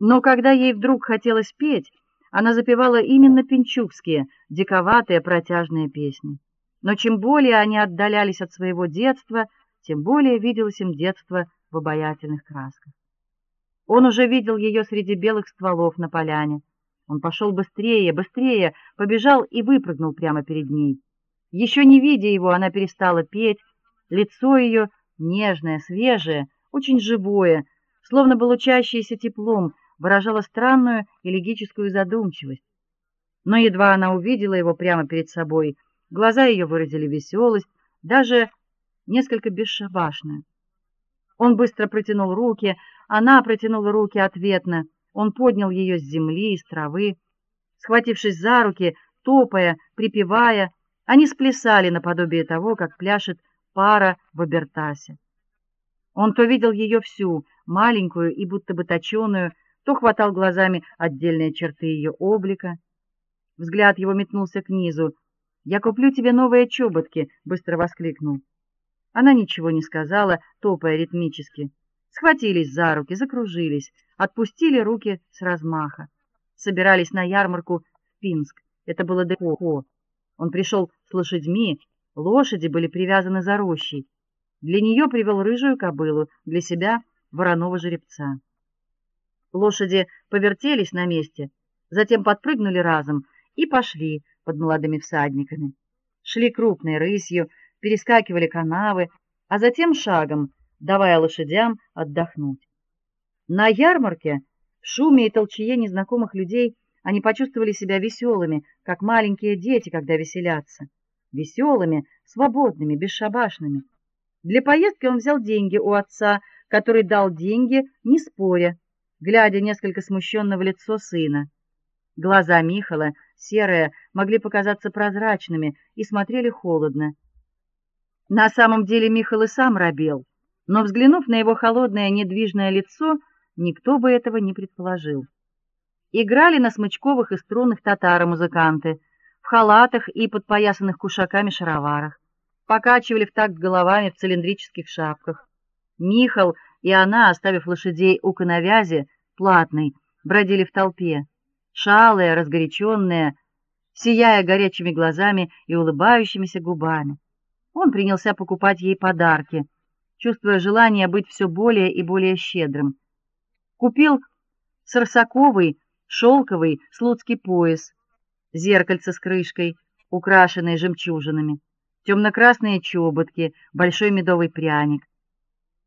Но когда ей вдруг хотелось петь, она запевала именно пинчукские, диковатые протяжные песни. Но чем более они отдалялись от своего детства, тем более виделось им детство в обаятельных красках. Он уже видел ее среди белых стволов на поляне. Он пошел быстрее, быстрее, побежал и выпрыгнул прямо перед ней. Еще не видя его, она перестала петь. Лицо ее нежное, свежее, очень живое, словно бы лучащееся теплом, выражало странную элегическую задумчивость. Но едва она увидела его прямо перед собой, глаза ее выразили веселость, даже несколько бесшабашную. Он быстро протянул руки, она протянула руки ответно. Он поднял ее с земли, из травы, схватившись за руки, топая, припевая, они сплясали наподобие того, как пляшет пара в обертасе. Он то видел ее всю, маленькую и будто бы точёную, то хватал глазами отдельные черты ее облика. Взгляд его метнулся к низу. "Я куплю тебе новые чоботки", быстро воскликнул. Она ничего не сказала, топая ритмически. Схватились за руки, закружились, отпустили руки с размаха. Собирались на ярмарку в Пинск. Это было далеко. Он пришел с лошадьми, лошади были привязаны за рощей. Для нее привел рыжую кобылу, для себя вороного жеребца. Лошади повертелись на месте, затем подпрыгнули разом и пошли под молодыми всадниками. Шли крупной рысью, перескакивали канавы, а затем шагом, давая лошадям отдохнуть. На ярмарке, в шуме и толчее незнакомых людей, они почувствовали себя веселыми, как маленькие дети, когда веселятся, веселыми, свободными, бесшабашными. Для поездки он взял деньги у отца, который дал деньги, не споря, глядя несколько смущенно в лицо сына. Глаза Михала, серые, могли показаться прозрачными и смотрели холодно. На самом деле Михаил и сам робел, но взглянув на его холодное недвижное лицо, никто бы этого не предположил. Играли на смычковых и струнных татаро-музыканты в халатах и подпоясанных кушаками шароварах, покачивали в такт головами в цилиндрических шапках. Михал и она, оставив лошадей у коновязи, платной, бродили в толпе, шалые, разгоряченные, сияя горячими глазами и улыбающимися губами. Он принялся покупать ей подарки, чувствуя желание быть все более и более щедрым. Купил сарсаковый шелковый слуцкий пояс, зеркальце с крышкой, украшенное жемчужинами, темно красные чоботки, большой медовый пряник.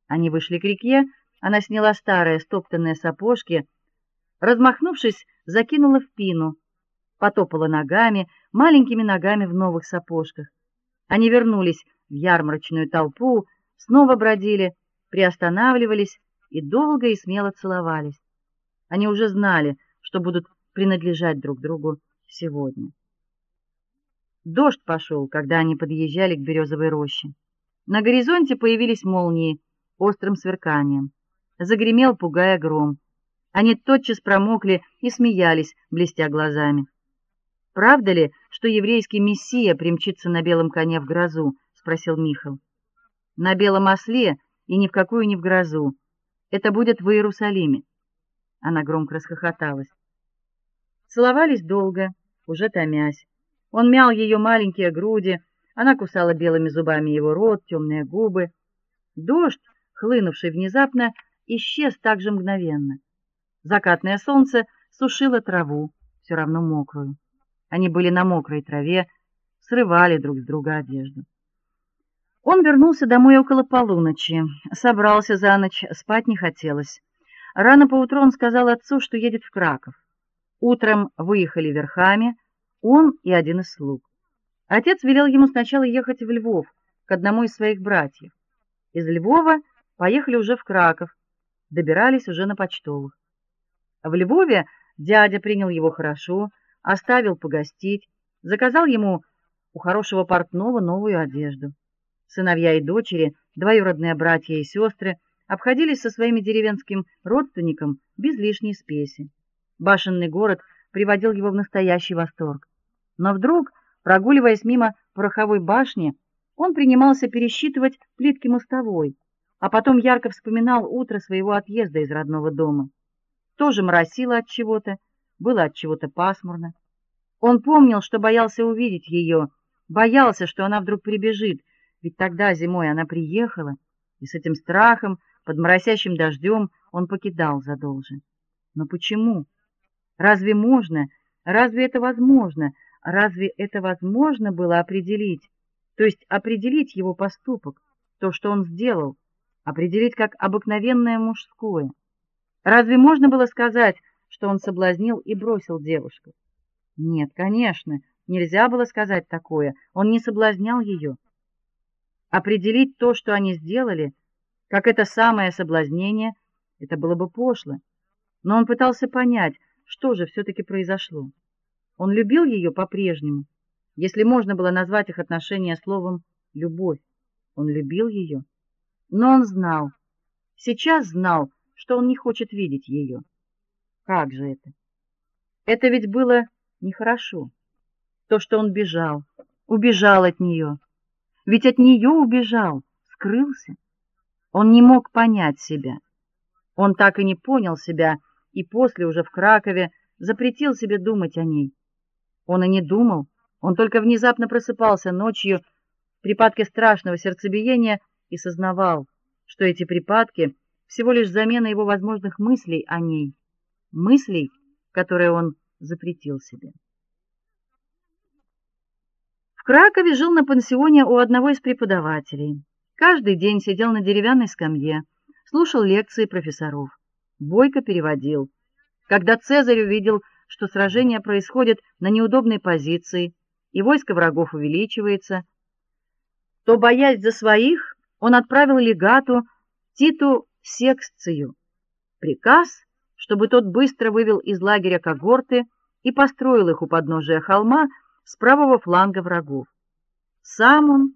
Они вышли к реке, она сняла старые стоптанные сапожки, размахнувшись, закинула в пину, потопала ногами, маленькими ногами в новых сапожках. Они вернулись в ярмарочную толпу, снова бродили, приостанавливались и долго и смело целовались. Они уже знали, что будут принадлежать друг другу сегодня. Дождь пошел, когда они подъезжали к березовой роще. На горизонте появились молнии острым сверканием. Загремел, пугая гром. Они тотчас промокли и смеялись, блестя глазами. Правда ли, что еврейский мессия примчится на белом коне в грозу, спросил Михаил. На белом осле и ни в какую ни в грозу. Это будет в Иерусалиме. Она громко расхохоталась. Целовались долго, уже томясь. Он мял ее маленькие груди, она кусала белыми зубами его рот, темные губы. Дождь, хлынувший внезапно, исчез так же мгновенно. Закатное солнце сушило траву, все равно мокрую. Они были на мокрой траве, срывали друг с друга одежду. Он вернулся домой около полуночи, собрался за ночь, спать не хотелось. Рано поутру он сказал отцу, что едет в Краков. Утром выехали верхами он и один из слуг. Отец велел ему сначала ехать в Львов к одному из своих братьев. Из Львова поехали уже в Краков, добирались уже на почтовых. В Львове дядя принял его хорошо, оставил погостить, заказал ему у хорошего портного новую одежду. Сыновья и дочери, двоюродные братья и сестры, обходились со своими деревенским родственником без лишней спеси. Башенный город приводил его в настоящий восторг. Но вдруг, прогуливаясь мимо пороховой башни, он принимался пересчитывать плитки мостовой, а потом ярко вспоминал утро своего отъезда из родного дома. Тоже моросило от чего-то, было от чего-то пасмурно. Он помнил, что боялся увидеть ее, боялся, что она вдруг прибежит, ведь тогда зимой она приехала, и с этим страхом под моросящим дождем он покидал Задолжен. Но почему? Разве можно, разве это возможно? Разве это возможно было определить? То есть определить его поступок, то, что он сделал, определить как обыкновенное мужское. Разве можно было сказать, что он соблазнил и бросил девушку? Нет, конечно, нельзя было сказать такое. Он не соблазнял ее. Определить то, что они сделали, как это самое соблазнение, это было бы пошло. Но он пытался понять, что же все таки произошло. Он любил ее по-прежнему, если можно было назвать их отношения словом любовь. Он любил ее, но он знал, сейчас знал, что он не хочет видеть ее. Как же это? Это ведь было нехорошо. То, что он бежал, убежал от нее. Ведь от нее убежал, скрылся. Он не мог понять себя. Он так и не понял себя, и после уже в Кракове запретил себе думать о ней. Он и не думал, он только внезапно просыпался ночью в припадке страшного сердцебиения и сознавал, что эти припадки всего лишь замена его возможных мыслей о ней, мыслей, которые он запретил себе. В Кракове жил на пансионе у одного из преподавателей. Каждый день сидел на деревянной скамье, слушал лекции профессоров. Бойко переводил. Когда Цезарь увидел, что сражение происходит на неудобной позиции, и войско врагов увеличивается, то, боясь за своих, он отправил легату Титу Секцию приказ, чтобы тот быстро вывел из лагеря когорты и построил их у подножия холма с правого фланга врагов. Сам он